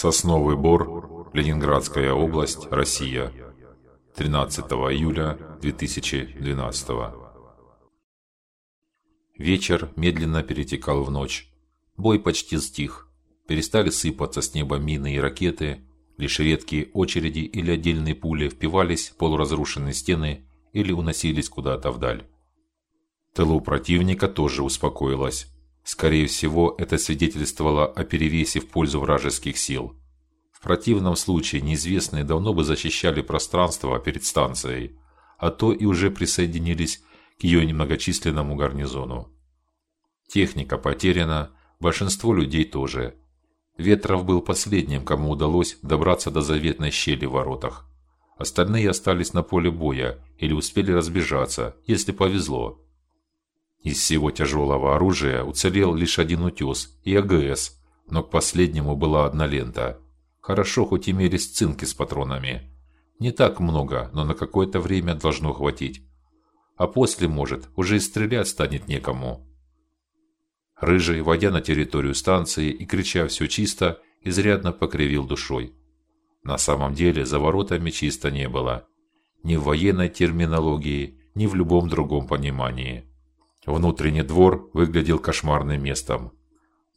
Сосновый Бор, Ленинградская область, Россия. 13 июля 2012. Вечер медленно перетекал в ночь. Бой почти стих. Перестали сыпаться с неба мины и ракеты, лишь редкие очереди или отдельные пули впивались в полуразрушенные стены или уносились куда-то вдаль. Тылу противника тоже успокоилось. Скорее всего, это свидетельствовало о перевесе в пользу вражеских сил. В противном случае неизвестные давно бы защищали пространство перед станцией, а то и уже присоединились к ее немногочисленному гарнизону. Техника потеряна, большинство людей тоже. Ветров был последним, кому удалось добраться до заветной щели в воротах. Остальные остались на поле боя или успели разбежаться, если повезло. Из всего тяжелого оружия уцелел лишь один утес и АГС, но к последнему была одна лента. Хорошо, хоть имелись цинки с патронами. Не так много, но на какое-то время должно хватить. А после, может, уже и стрелять станет некому. Рыжий, войдя на территорию станции и крича все чисто, изрядно покривил душой. На самом деле за воротами чисто не было, ни в военной терминологии, ни в любом другом понимании. Внутренний двор выглядел кошмарным местом,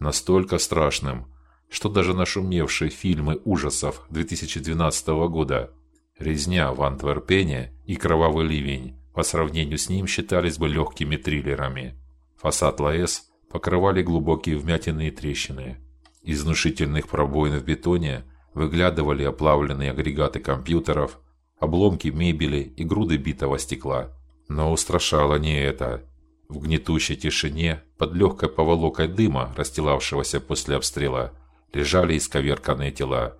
настолько страшным, что даже нашумевшие фильмы ужасов 2012 года «Резня в Антверпене» и «Кровавый ливень» по сравнению с ним считались бы легкими триллерами. Фасад ЛАЭС покрывали глубокие вмятины и трещины. Из внушительных пробоин в бетоне выглядывали оплавленные агрегаты компьютеров, обломки мебели и груды битого стекла. Но устрашало не это. В гнетущей тишине, под легкой поволокой дыма, расстилавшегося после обстрела, лежали исковерканные тела.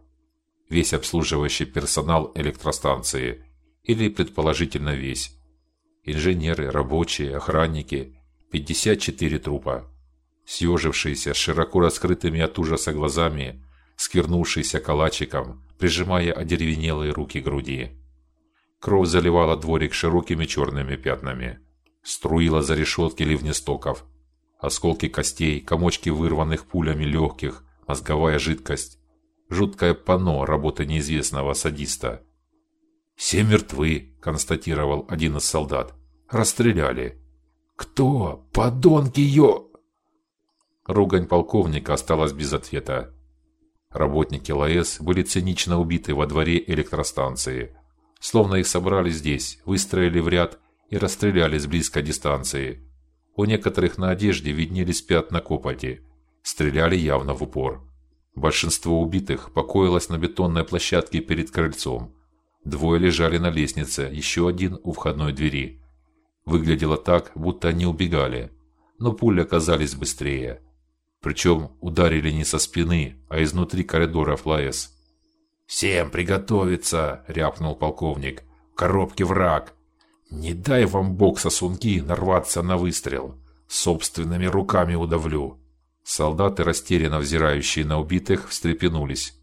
Весь обслуживающий персонал электростанции, или предположительно весь. Инженеры, рабочие, охранники, 54 трупа. Съежившиеся, широко раскрытыми от ужаса глазами, сквернувшиеся калачиком, прижимая одеревенелые руки к груди. Кровь заливала дворик широкими черными пятнами струила за решетки ливнестоков. Осколки костей, комочки вырванных пулями легких, мозговая жидкость. Жуткое панно работы неизвестного садиста. «Все мертвы», – констатировал один из солдат. «Расстреляли». «Кто? Подонки ё...» Ругань полковника осталась без ответа. Работники ЛАЭС были цинично убиты во дворе электростанции. Словно их собрали здесь, выстроили в ряд и расстреляли с близкой дистанции. У некоторых на одежде виднелись пятна копоти. Стреляли явно в упор. Большинство убитых покоилось на бетонной площадке перед крыльцом. Двое лежали на лестнице, еще один у входной двери. Выглядело так, будто они убегали, но пули оказались быстрее. Причем ударили не со спины, а изнутри коридора ФЛАЭС. «Всем приготовиться!» – рявкнул полковник. «В коробке враг! Не дай вам бог сосунки нарваться на выстрел. Собственными руками удавлю. Солдаты, растерянно взирающие на убитых, встрепенулись.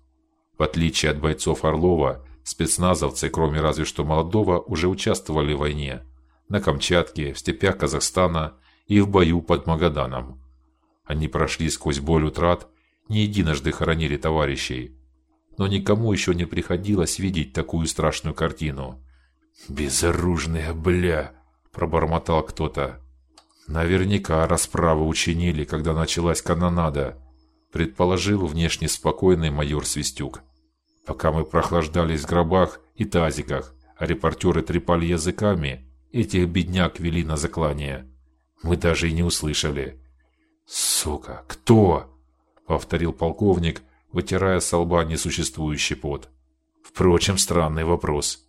В отличие от бойцов Орлова, спецназовцы, кроме разве что молодого, уже участвовали в войне на Камчатке, в степях Казахстана и в бою под Магаданом. Они прошли сквозь боль утрат, не единожды хоронили товарищей, но никому еще не приходилось видеть такую страшную картину. «Безоружные, бля!» – пробормотал кто-то. «Наверняка расправу учинили, когда началась канонада», – предположил внешне спокойный майор Свистюк. Пока мы прохлаждались в гробах и тазиках, а репортеры трепали языками, этих бедняк вели на заклание. Мы даже и не услышали. «Сука, кто?» – повторил полковник, вытирая с лба несуществующий пот. Впрочем, странный вопрос.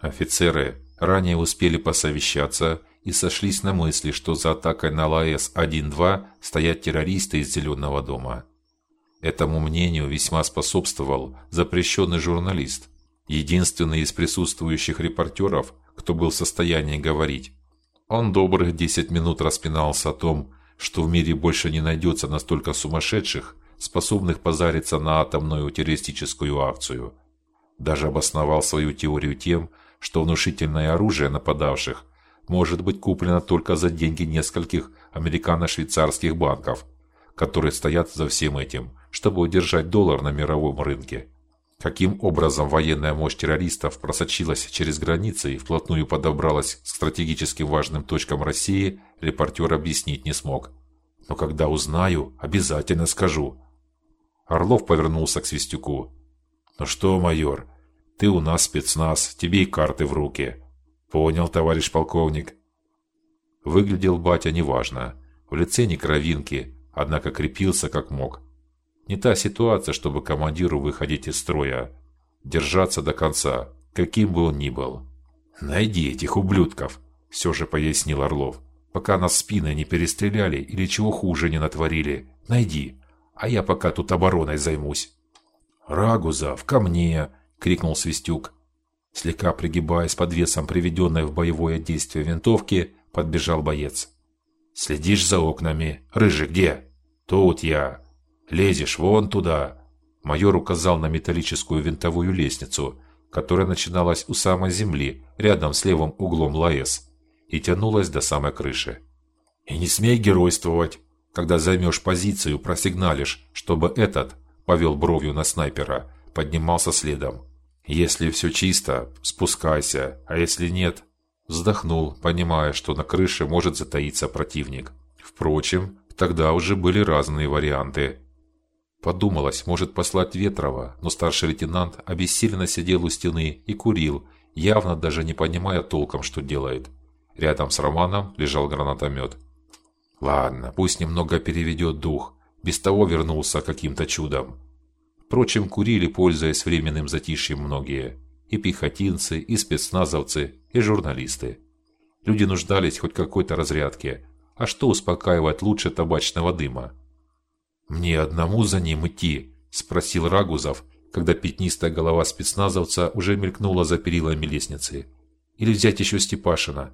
Офицеры ранее успели посовещаться и сошлись на мысли, что за атакой на ЛАЭС-1-2 стоят террористы из Зеленого дома. Этому мнению весьма способствовал запрещенный журналист, единственный из присутствующих репортеров, кто был в состоянии говорить. Он добрых 10 минут распинался о том, что в мире больше не найдется настолько сумасшедших, способных позариться на атомную террористическую акцию. Даже обосновал свою теорию тем, что внушительное оружие нападавших может быть куплено только за деньги нескольких американо-швейцарских банков, которые стоят за всем этим, чтобы удержать доллар на мировом рынке. Каким образом военная мощь террористов просочилась через границы и вплотную подобралась к стратегически важным точкам России, репортер объяснить не смог. Но когда узнаю, обязательно скажу. Орлов повернулся к Свистюку. Ну что, майор, ты у нас спецназ, тебе и карты в руки. Понял, товарищ полковник. Выглядел батя неважно. В лице не кровинки, однако крепился как мог. Не та ситуация, чтобы командиру выходить из строя, держаться до конца, каким бы он ни был. Найди этих ублюдков, все же пояснил Орлов. Пока нас спины не перестреляли или чего хуже не натворили, найди, а я пока тут обороной займусь. Рагузов, ко мне, крикнул Свистюк. Слегка пригибаясь под весом приведенной в боевое действие винтовки, подбежал боец. Следишь за окнами, рыжий где? Тут я. Лезешь вон туда. Майор указал на металлическую винтовую лестницу, которая начиналась у самой земли, рядом с левым углом ЛАЭС, и тянулась до самой крыши. И не смей геройствовать. Когда займешь позицию, просигналишь, чтобы этот повел бровью на снайпера, поднимался следом. Если все чисто, спускайся, а если нет, вздохнул, понимая, что на крыше может затаиться противник. Впрочем, тогда уже были разные варианты. Подумалось, может послать Ветрова, но старший лейтенант обессиленно сидел у стены и курил, явно даже не понимая толком, что делает. Рядом с Романом лежал гранатомет. Ладно, пусть немного переведет дух. Без того вернулся каким-то чудом. Впрочем, курили, пользуясь временным затишьем многие. И пехотинцы, и спецназовцы, и журналисты. Люди нуждались хоть какой-то разрядке. А что успокаивает лучше табачного дыма? Мне одному за ним идти, спросил Рагузов, когда пятнистая голова спецназовца уже мелькнула за перилами лестницы. Или взять еще Степашина?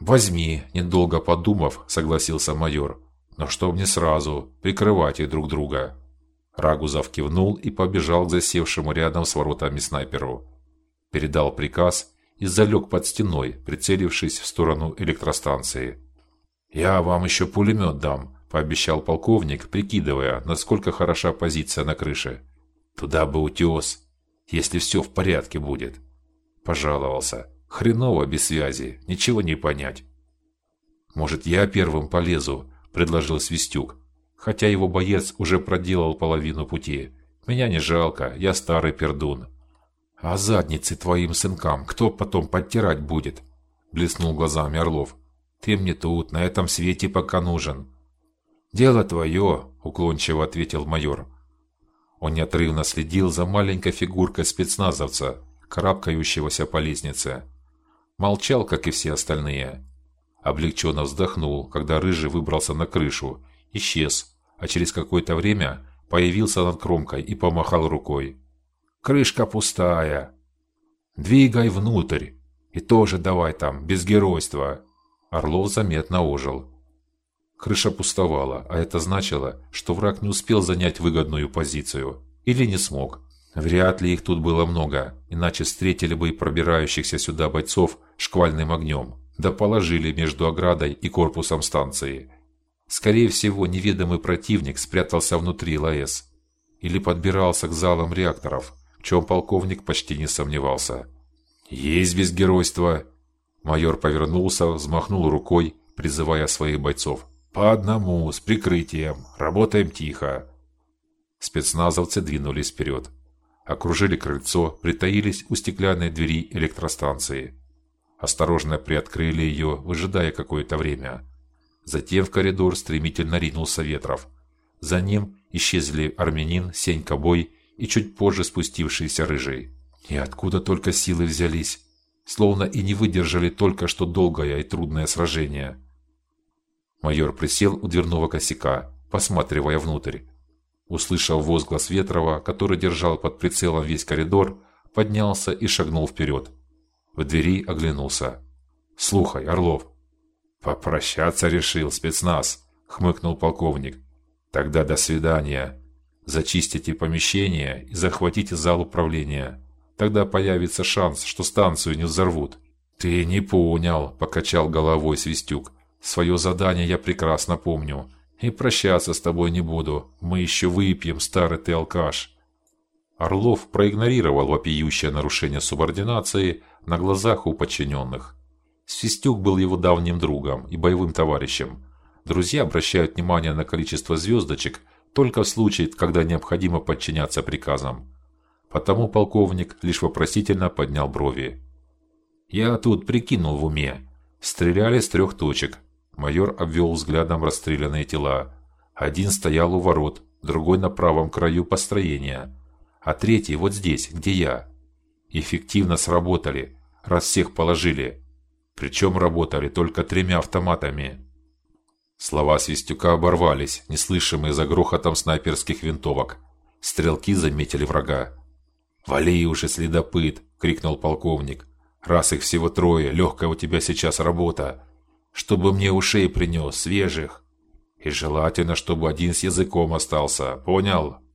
Возьми, недолго подумав, согласился майор. Но что мне сразу, прикрывать их друг друга. Рагузов кивнул и побежал к засевшему рядом с воротами снайперу. Передал приказ и залег под стеной, прицелившись в сторону электростанции. Я вам еще пулемет дам, пообещал полковник, прикидывая, насколько хороша позиция на крыше. Туда бы утес, если все в порядке будет. Пожаловался. Хреново без связи, ничего не понять. Может, я первым полезу, предложил Свистюк, хотя его боец уже проделал половину пути. Меня не жалко, я старый пердун. А задницы твоим сынкам кто потом подтирать будет? блеснул глазами Орлов. Ты мне тут на этом свете пока нужен. Дело твое, уклончиво ответил майор. Он неотрывно следил за маленькой фигуркой спецназовца, карабкающегося по лестнице. Молчал, как и все остальные. Облегченно вздохнул, когда рыжий выбрался на крышу, исчез, а через какое-то время появился над кромкой и помахал рукой. Крышка пустая. Двигай внутрь. И тоже давай там без геройства. Орлов заметно ожил. Крыша пустовала, а это значило, что враг не успел занять выгодную позицию или не смог. Вряд ли их тут было много, иначе встретили бы и пробирающихся сюда бойцов шквальным огнем, да положили между оградой и корпусом станции. Скорее всего, неведомый противник спрятался внутри ЛАЭС или подбирался к залам реакторов, в чем полковник почти не сомневался. Есть без геройства. Майор повернулся, взмахнул рукой, призывая своих бойцов. По одному, с прикрытием. Работаем тихо. Спецназовцы двинулись вперед. Окружили крыльцо, притаились у стеклянной двери электростанции. Осторожно приоткрыли ее, выжидая какое-то время. Затем в коридор стремительно ринулся Ветров. За ним исчезли армянин, Сенька Бой и чуть позже спустившийся рыжий. И откуда только силы взялись, словно и не выдержали только что долгое и трудное сражение. Майор присел у дверного косяка, посматривая внутрь. Услышав возглас Ветрова, который держал под прицелом весь коридор, поднялся и шагнул вперед. В двери оглянулся. "Слухай, Орлов, попрощаться решил спецназ", хмыкнул полковник. "Тогда до свидания. Зачистите помещение и захватите зал управления. Тогда появится шанс, что станцию не взорвут". "Ты не понял", покачал головой Свистюк. Свое задание я прекрасно помню. И прощаться с тобой не буду. Мы еще выпьем, старый ты алкаш. Орлов проигнорировал вопиющее нарушение субординации на глазах у подчиненных. Свистюк был его давним другом и боевым товарищем. Друзья обращают внимание на количество звездочек только в случае, когда необходимо подчиняться приказам. Потому полковник лишь вопросительно поднял брови. Я тут прикинул в уме. Стреляли с трех точек. Майор обвел взглядом расстрелянные тела. Один стоял у ворот, другой на правом краю построения а третий вот здесь, где я. Эффективно сработали, раз всех положили. Причем работали только тремя автоматами. Слова Свистюка оборвались, неслышимые за грохотом снайперских винтовок. Стрелки заметили врага. "Вали уже, следопыт!" крикнул полковник. "Раз их всего трое, легкая у тебя сейчас работа. Чтобы мне ушей принес свежих, и желательно, чтобы один с языком остался. Понял?"